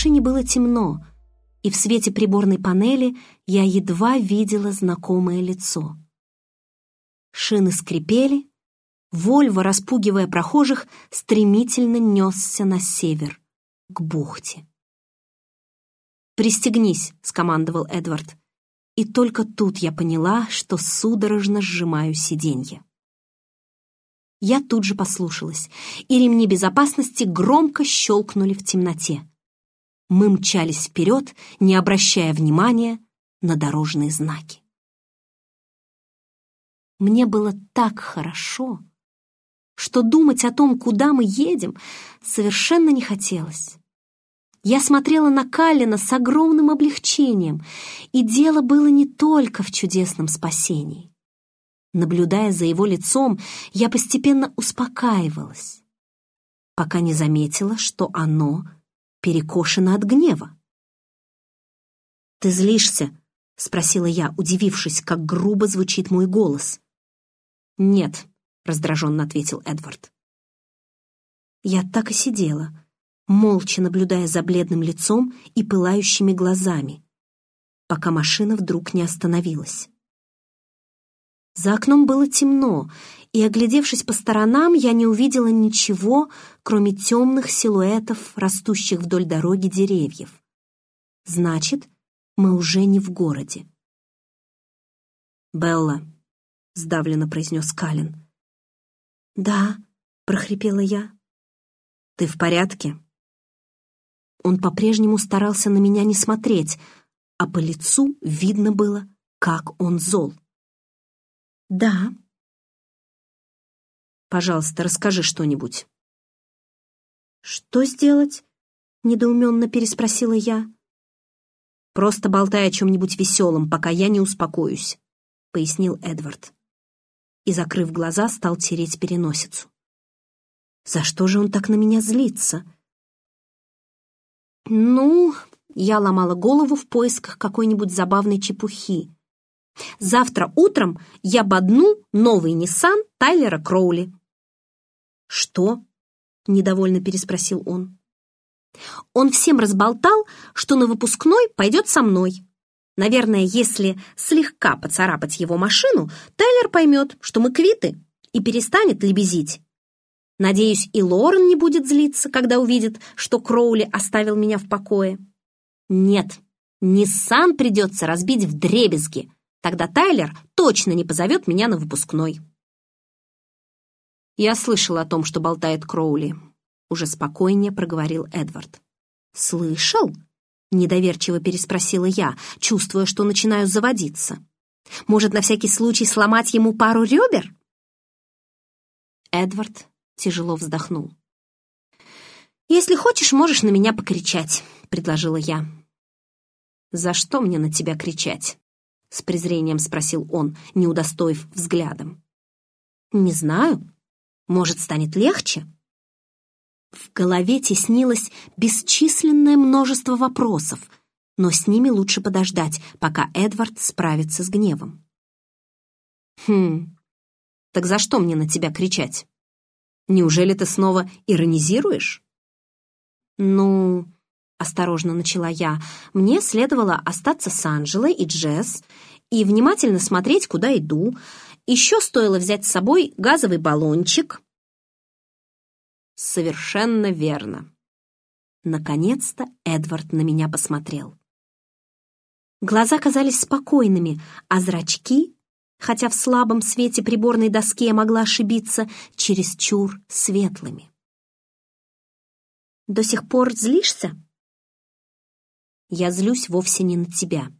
машине было темно, и в свете приборной панели я едва видела знакомое лицо. Шины скрипели, Вольво, распугивая прохожих, стремительно несся на север, к бухте. «Пристегнись», — скомандовал Эдвард. И только тут я поняла, что судорожно сжимаю сиденье. Я тут же послушалась, и ремни безопасности громко щелкнули в темноте. Мы мчались вперед, не обращая внимания на дорожные знаки. Мне было так хорошо, что думать о том, куда мы едем, совершенно не хотелось. Я смотрела на Каллина с огромным облегчением, и дело было не только в чудесном спасении. Наблюдая за его лицом, я постепенно успокаивалась, пока не заметила, что оно перекошено от гнева. «Ты злишься?» — спросила я, удивившись, как грубо звучит мой голос. «Нет», — раздраженно ответил Эдвард. Я так и сидела, молча наблюдая за бледным лицом и пылающими глазами, пока машина вдруг не остановилась. За окном было темно, и, оглядевшись по сторонам, я не увидела ничего, кроме темных силуэтов, растущих вдоль дороги деревьев. Значит, мы уже не в городе. «Белла», — сдавленно произнес Калин. «Да», — прохрипела я. «Ты в порядке?» Он по-прежнему старался на меня не смотреть, а по лицу видно было, как он зол. «Да». «Пожалуйста, расскажи что-нибудь». «Что сделать?» — недоуменно переспросила я. «Просто болтай о чем-нибудь веселом, пока я не успокоюсь», — пояснил Эдвард. И, закрыв глаза, стал тереть переносицу. «За что же он так на меня злится?» «Ну...» — я ломала голову в поисках какой-нибудь забавной чепухи. Завтра утром я бодну новый Ниссан Тайлера Кроули». «Что?» — недовольно переспросил он. «Он всем разболтал, что на выпускной пойдет со мной. Наверное, если слегка поцарапать его машину, Тайлер поймет, что мы квиты, и перестанет лебезить. Надеюсь, и Лорен не будет злиться, когда увидит, что Кроули оставил меня в покое. Нет, Ниссан придется разбить в дребезги, Тогда Тайлер точно не позовет меня на выпускной. Я слышал о том, что болтает Кроули. Уже спокойнее проговорил Эдвард. «Слышал?» — недоверчиво переспросила я, чувствуя, что начинаю заводиться. «Может, на всякий случай сломать ему пару ребер?» Эдвард тяжело вздохнул. «Если хочешь, можешь на меня покричать», — предложила я. «За что мне на тебя кричать?» — с презрением спросил он, не удостоив взглядом. «Не знаю. Может, станет легче?» В голове теснилось бесчисленное множество вопросов, но с ними лучше подождать, пока Эдвард справится с гневом. «Хм, так за что мне на тебя кричать? Неужели ты снова иронизируешь?» «Ну, осторожно начала я, мне следовало остаться с Анжелой и Джесс и внимательно смотреть, куда иду. Еще стоило взять с собой газовый баллончик. Совершенно верно. Наконец-то Эдвард на меня посмотрел. Глаза казались спокойными, а зрачки, хотя в слабом свете приборной доски я могла ошибиться, чересчур светлыми. «До сих пор злишься?» Я злюсь вовсе не на тебя.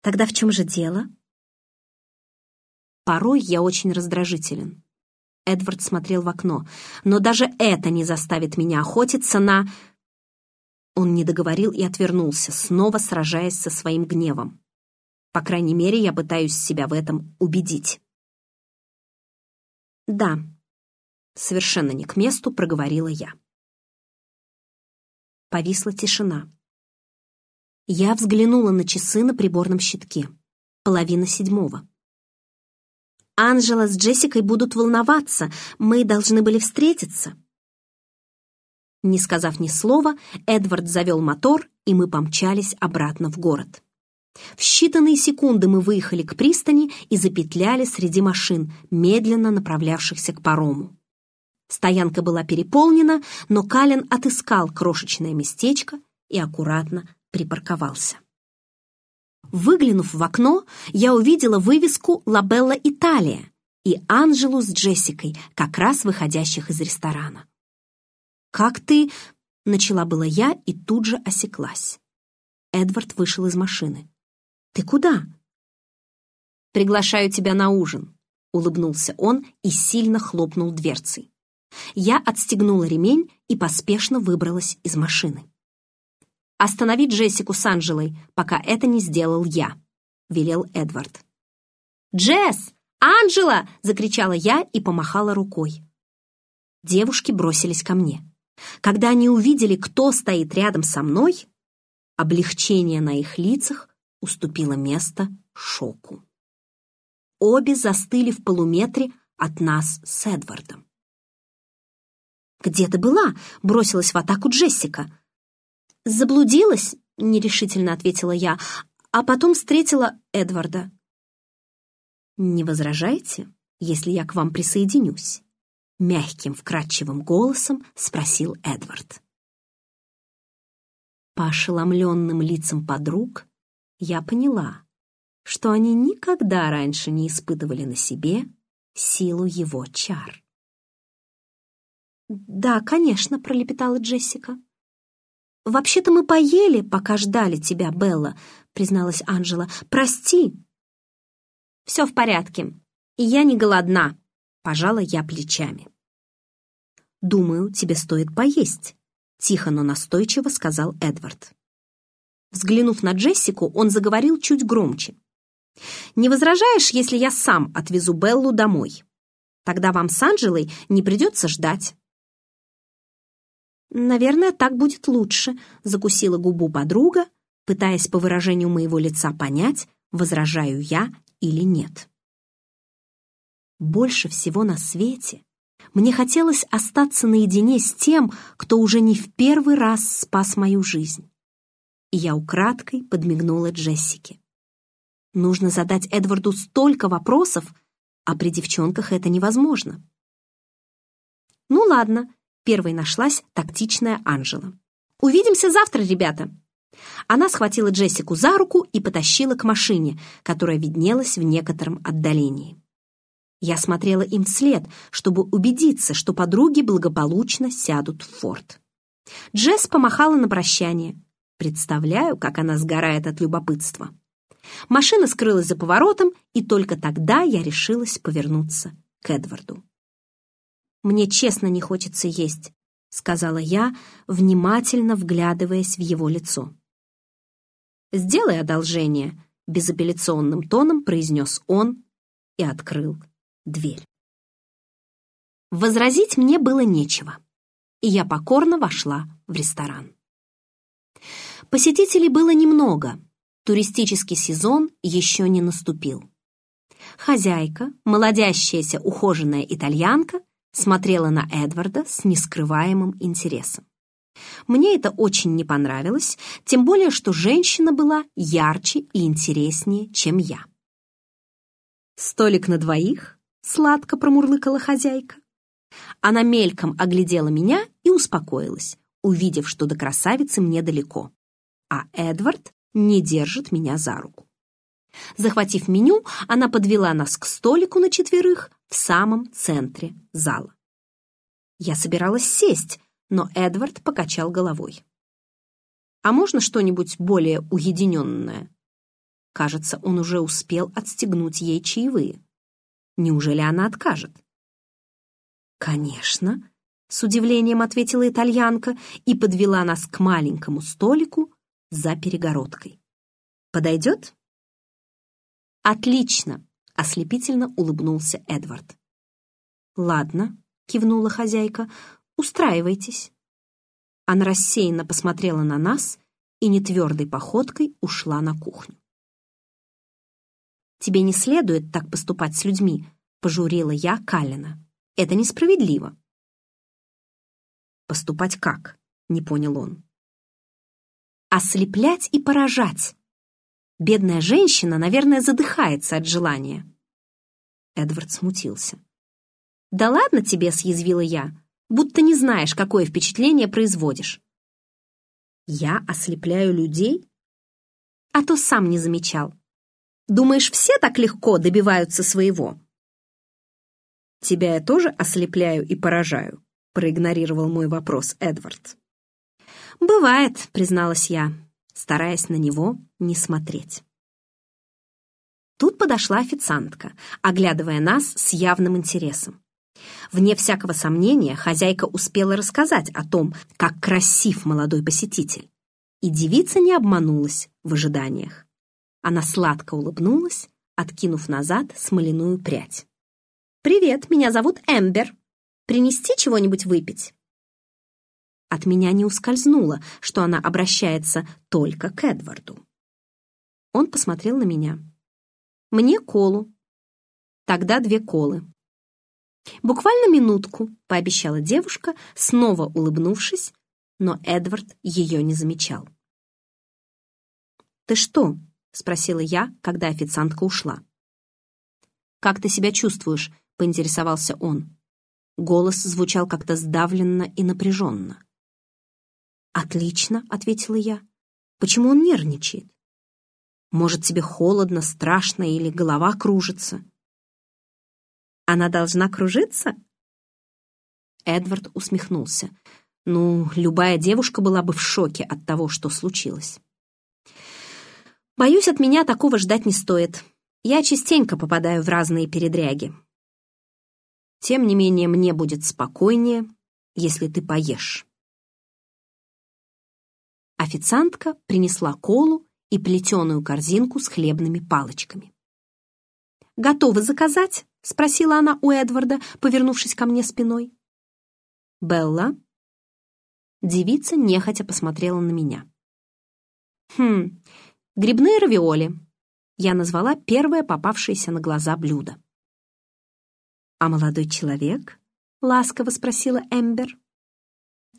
Тогда в чем же дело? Порой я очень раздражителен. Эдвард смотрел в окно. Но даже это не заставит меня охотиться на... Он не договорил и отвернулся, снова сражаясь со своим гневом. По крайней мере, я пытаюсь себя в этом убедить. «Да», — совершенно не к месту проговорила я. Повисла тишина. Я взглянула на часы на приборном щитке. Половина седьмого. «Анжела с Джессикой будут волноваться. Мы должны были встретиться». Не сказав ни слова, Эдвард завел мотор, и мы помчались обратно в город. В считанные секунды мы выехали к пристани и запетляли среди машин, медленно направлявшихся к парому. Стоянка была переполнена, но Калин отыскал крошечное местечко и аккуратно припарковался. Выглянув в окно, я увидела вывеску «Лабелла Италия» и Анжелу с Джессикой, как раз выходящих из ресторана. «Как ты...» — начала была я и тут же осеклась. Эдвард вышел из машины. «Ты куда?» «Приглашаю тебя на ужин», — улыбнулся он и сильно хлопнул дверцей. Я отстегнула ремень и поспешно выбралась из машины. «Останови Джессику с Анжелой, пока это не сделал я», — велел Эдвард. «Джесс! Анжела!» — закричала я и помахала рукой. Девушки бросились ко мне. Когда они увидели, кто стоит рядом со мной, облегчение на их лицах уступило место шоку. Обе застыли в полуметре от нас с Эдвардом. «Где ты была?» — бросилась в атаку Джессика. «Заблудилась?» — нерешительно ответила я, а потом встретила Эдварда. «Не возражаете, если я к вам присоединюсь?» Мягким, вкрадчивым голосом спросил Эдвард. По ошеломленным лицам подруг я поняла, что они никогда раньше не испытывали на себе силу его чар. «Да, конечно», — пролепетала Джессика. «Вообще-то мы поели, пока ждали тебя, Белла», — призналась Анжела. «Прости». «Все в порядке, и я не голодна», — пожала я плечами. «Думаю, тебе стоит поесть», — тихо, но настойчиво сказал Эдвард. Взглянув на Джессику, он заговорил чуть громче. «Не возражаешь, если я сам отвезу Беллу домой? Тогда вам с Анжелой не придется ждать». «Наверное, так будет лучше», — закусила губу подруга, пытаясь по выражению моего лица понять, возражаю я или нет. Больше всего на свете мне хотелось остаться наедине с тем, кто уже не в первый раз спас мою жизнь. И я украдкой подмигнула Джессике. Нужно задать Эдварду столько вопросов, а при девчонках это невозможно. Ну ладно, Первой нашлась тактичная Анжела. «Увидимся завтра, ребята!» Она схватила Джессику за руку и потащила к машине, которая виднелась в некотором отдалении. Я смотрела им вслед, чтобы убедиться, что подруги благополучно сядут в форт. Джесс помахала на прощание. Представляю, как она сгорает от любопытства. Машина скрылась за поворотом, и только тогда я решилась повернуться к Эдварду. «Мне честно не хочется есть», — сказала я, внимательно вглядываясь в его лицо. «Сделай одолжение», — безапелляционным тоном произнес он и открыл дверь. Возразить мне было нечего, и я покорно вошла в ресторан. Посетителей было немного, туристический сезон еще не наступил. Хозяйка, молодящаяся ухоженная итальянка, смотрела на Эдварда с нескрываемым интересом. Мне это очень не понравилось, тем более, что женщина была ярче и интереснее, чем я. «Столик на двоих?» — сладко промурлыкала хозяйка. Она мельком оглядела меня и успокоилась, увидев, что до красавицы мне далеко, а Эдвард не держит меня за руку. Захватив меню, она подвела нас к столику на четверых в самом центре зала. Я собиралась сесть, но Эдвард покачал головой. «А можно что-нибудь более уединенное?» Кажется, он уже успел отстегнуть ей чаевые. Неужели она откажет? «Конечно», — с удивлением ответила итальянка и подвела нас к маленькому столику за перегородкой. «Подойдет?» «Отлично!» — ослепительно улыбнулся Эдвард. «Ладно», — кивнула хозяйка, — «устраивайтесь». Она рассеянно посмотрела на нас и нетвердой походкой ушла на кухню. «Тебе не следует так поступать с людьми», — пожурила я Каллина. «Это несправедливо». «Поступать как?» — не понял он. «Ослеплять и поражать. Бедная женщина, наверное, задыхается от желания». Эдвард смутился. «Да ладно тебе», — съязвила я, «будто не знаешь, какое впечатление производишь». «Я ослепляю людей?» «А то сам не замечал. Думаешь, все так легко добиваются своего?» «Тебя я тоже ослепляю и поражаю?» — проигнорировал мой вопрос Эдвард. «Бывает», — призналась я, стараясь на него не смотреть. Тут подошла официантка, оглядывая нас с явным интересом. Вне всякого сомнения, хозяйка успела рассказать о том, как красив молодой посетитель. И девица не обманулась в ожиданиях. Она сладко улыбнулась, откинув назад смоляную прядь. «Привет, меня зовут Эмбер. Принести чего-нибудь выпить?» От меня не ускользнуло, что она обращается только к Эдварду. Он посмотрел на меня. «Мне колу». «Тогда две колы». «Буквально минутку», — пообещала девушка, снова улыбнувшись, но Эдвард ее не замечал. «Ты что?» — спросила я, когда официантка ушла. «Как ты себя чувствуешь?» — поинтересовался он. Голос звучал как-то сдавленно и напряженно. «Отлично», — ответила я. «Почему он нервничает? Может, тебе холодно, страшно или голова кружится?» «Она должна кружиться?» Эдвард усмехнулся. «Ну, любая девушка была бы в шоке от того, что случилось». Боюсь, от меня такого ждать не стоит. Я частенько попадаю в разные передряги. Тем не менее, мне будет спокойнее, если ты поешь. Официантка принесла колу и плетеную корзинку с хлебными палочками. «Готовы заказать?» — спросила она у Эдварда, повернувшись ко мне спиной. «Белла?» Девица нехотя посмотрела на меня. «Хм, Грибные равиоли. Я назвала первое попавшееся на глаза блюдо. «А молодой человек?» — ласково спросила Эмбер.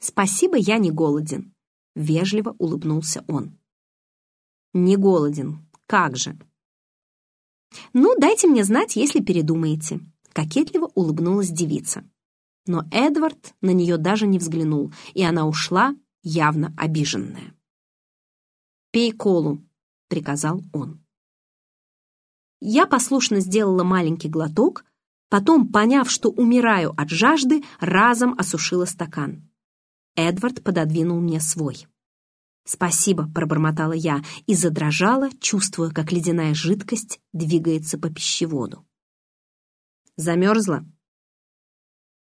«Спасибо, я не голоден», — вежливо улыбнулся он. «Не голоден, как же?» «Ну, дайте мне знать, если передумаете», — кокетливо улыбнулась девица. Но Эдвард на нее даже не взглянул, и она ушла, явно обиженная. «Пей колу», приказал он. Я послушно сделала маленький глоток, потом, поняв, что умираю от жажды, разом осушила стакан. Эдвард пододвинул мне свой. «Спасибо», — пробормотала я и задрожала, чувствуя, как ледяная жидкость двигается по пищеводу. «Замерзла?»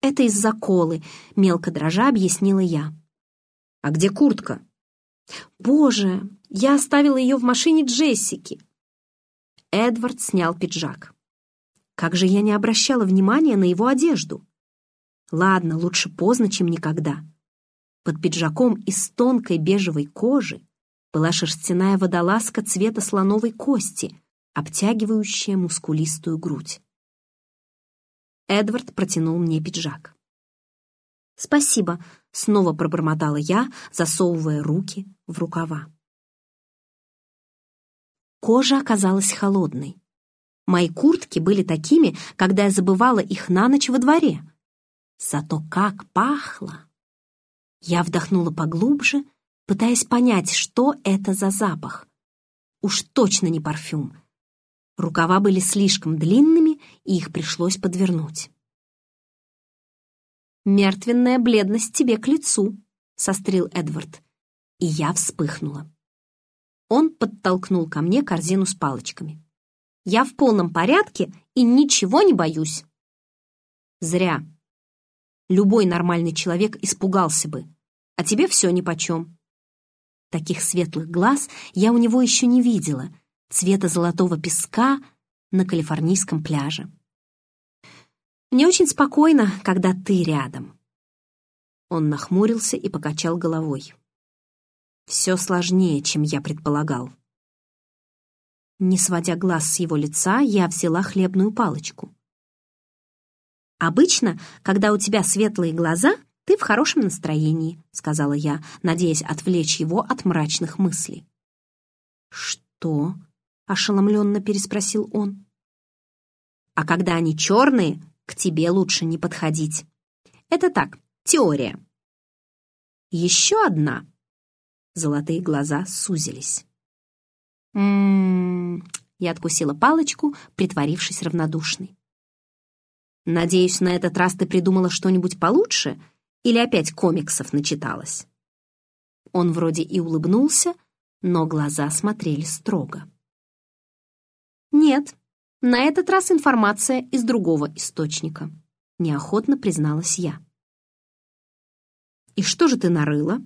«Это из-за колы», — мелко дрожа объяснила я. «А где куртка?» «Боже, я оставила ее в машине Джессики!» Эдвард снял пиджак. Как же я не обращала внимания на его одежду? Ладно, лучше поздно, чем никогда. Под пиджаком из тонкой бежевой кожи была шерстяная водолазка цвета слоновой кости, обтягивающая мускулистую грудь. Эдвард протянул мне пиджак. «Спасибо», — снова пробормотала я, засовывая руки в рукава. Кожа оказалась холодной. Мои куртки были такими, когда я забывала их на ночь во дворе. Зато как пахло! Я вдохнула поглубже, пытаясь понять, что это за запах. Уж точно не парфюм. Рукава были слишком длинными, и их пришлось подвернуть. «Мертвенная бледность тебе к лицу», — сострил Эдвард. И я вспыхнула. Он подтолкнул ко мне корзину с палочками. «Я в полном порядке и ничего не боюсь». «Зря. Любой нормальный человек испугался бы, а тебе все нипочем». Таких светлых глаз я у него еще не видела, цвета золотого песка на калифорнийском пляже. Мне очень спокойно, когда ты рядом». Он нахмурился и покачал головой. «Все сложнее, чем я предполагал». Не сводя глаз с его лица, я взяла хлебную палочку. «Обычно, когда у тебя светлые глаза, «Ты в хорошем настроении», — сказала я, надеясь отвлечь его от мрачных мыслей. «Что?» — ошеломленно переспросил он. «А когда они черные, к тебе лучше не подходить. Это так, теория». «Еще одна». Золотые глаза сузились. «М-м-м...» Я откусила палочку, притворившись равнодушной. «Надеюсь, на этот раз ты придумала что-нибудь получше или опять комиксов начиталась?» Он вроде и улыбнулся, но глаза смотрели строго. «Нет, на этот раз информация из другого источника», — неохотно призналась я. «И что же ты нарыла?»